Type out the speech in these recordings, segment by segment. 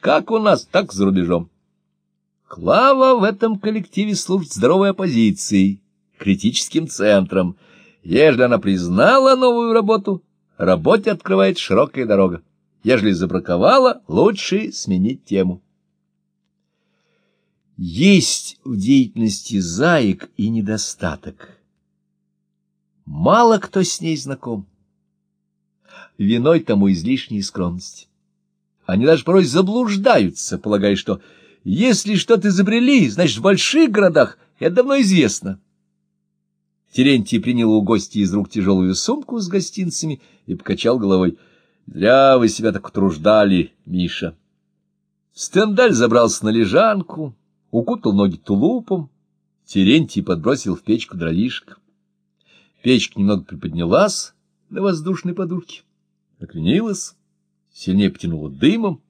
как у нас, так за рубежом. Клава в этом коллективе служит здоровой оппозицией, критическим центром. Ежели она признала новую работу, работе открывает широкая дорога. Ежели забраковала, лучше сменить тему. Есть в деятельности заек и недостаток. Мало кто с ней знаком. Виной тому излишняя скромность. Они даже порой заблуждаются, полагая, что если что-то изобрели, значит, в больших городах это давно известно. Терентий принял у гостя из рук тяжелую сумку с гостинцами и покачал головой. — Зря вы себя так утруждали, Миша. Стендаль забрался на лежанку, укутал ноги тулупом, Терентий подбросил в печку дровишек. Печка немного приподнялась на воздушной подушке, накренилась, сильнее потянула дымом.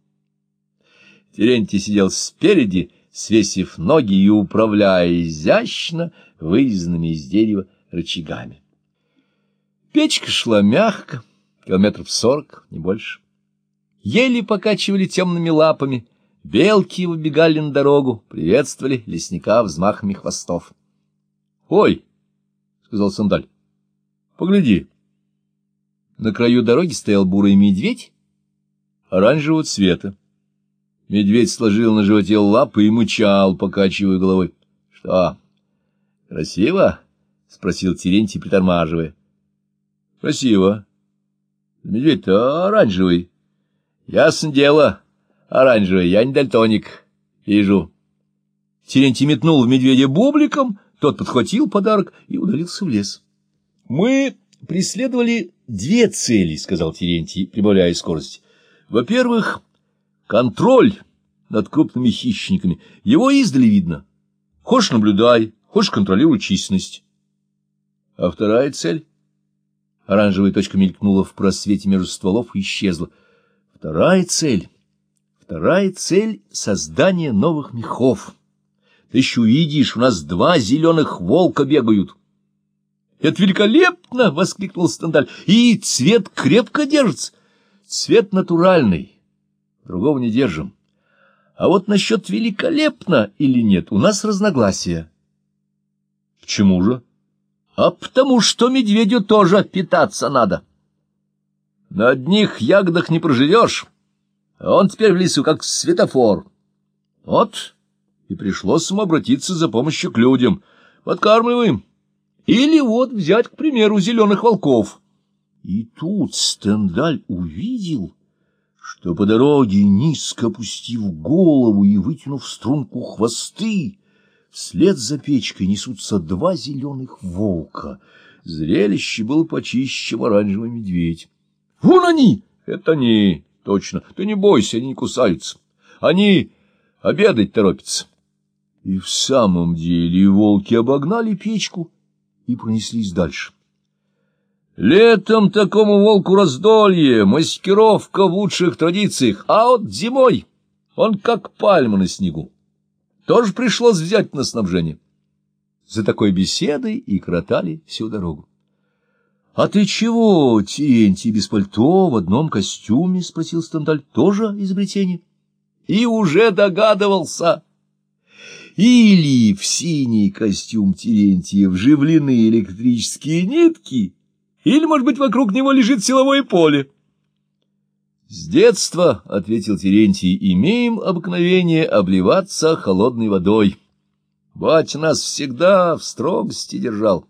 Терентий сидел спереди, свесив ноги и управляя изящно вырезанными из дерева рычагами. Печка шла мягко, километров сорок, не больше. Еле покачивали темными лапами — Белки выбегали на дорогу, приветствовали лесника взмахами хвостов. — Ой! — сказал Сандаль. — Погляди. На краю дороги стоял бурый медведь оранжевого цвета. Медведь сложил на животе лапы и мычал, покачивая головой. — Что, красиво? — спросил Терентий, притормаживая. — Красиво. Медведь-то оранжевый. — Ясно дело. — Оранжевый, я не дальтоник. Вижу. Терентий метнул в медведя бубликом, тот подхватил подарок и удалился в лес. Мы преследовали две цели, сказал Терентий, прибавляя скорость. Во-первых, контроль над крупными хищниками. Его издали видно. Хочешь наблюдай, хочешь контролируй численность. А вторая цель? Оранжевая точка мелькнула в просвете между стволов и исчезла. Вторая цель Вторая цель — создание новых мехов. Ты еще увидишь, у нас два зеленых волка бегают. — Это великолепно! — воскликнул Стендаль. — И цвет крепко держится. Цвет натуральный. Другого не держим. А вот насчет великолепно или нет, у нас разногласия. — Почему же? — А потому что медведю тоже питаться надо. На одних ягодах не проживешь. Он теперь в лесу как светофор. Вот, и пришлось ему обратиться за помощью к людям. Подкармливаем. Или вот взять, к примеру, зеленых волков. И тут Стендаль увидел, что по дороге, низко опустив голову и вытянув струнку хвосты, вслед за печкой несутся два зеленых волка. Зрелище было почище, чем оранжевый медведь. — Вон они! Это они! Точно. Ты не бойся, они не кусаются. Они обедать торопятся. И в самом деле волки обогнали печку и пронеслись дальше. Летом такому волку раздолье, маскировка в лучших традициях, а вот зимой он как пальма на снегу. Тоже пришлось взять на снабжение. За такой беседой и кротали всю дорогу. — А ты чего, Терентий, без пальто, в одном костюме? — спросил Стендаль. — Тоже изобретение? — И уже догадывался. Или в синий костюм Терентия вживлены электрические нитки, или, может быть, вокруг него лежит силовое поле. — С детства, — ответил Терентий, — имеем обыкновение обливаться холодной водой. Батя нас всегда в строгости держал.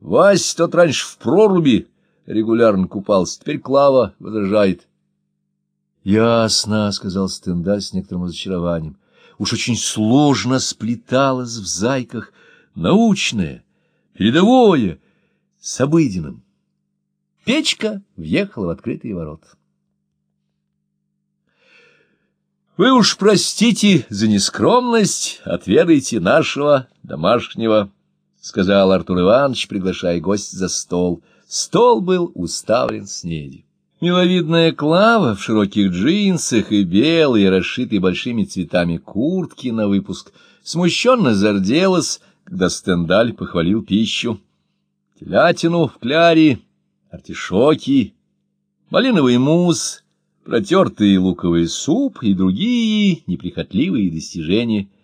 Вась тот раньше в проруби регулярно купался, теперь Клава возражает. — Ясно, — сказал Стендаль с некоторым разочарованием. Уж очень сложно сплеталось в зайках научное, передовое, с обыденным. Печка въехала в открытые ворота. Вы уж простите за нескромность, отведайте нашего домашнего — сказал Артур Иванович, приглашая гостя за стол. Стол был уставлен снедью. Миловидная Клава в широких джинсах и белой, расшитой большими цветами куртки на выпуск, смущенно зарделась, когда Стендаль похвалил пищу. Телятину в кляре, артишоки, малиновый мусс, протертый луковый суп и другие неприхотливые достижения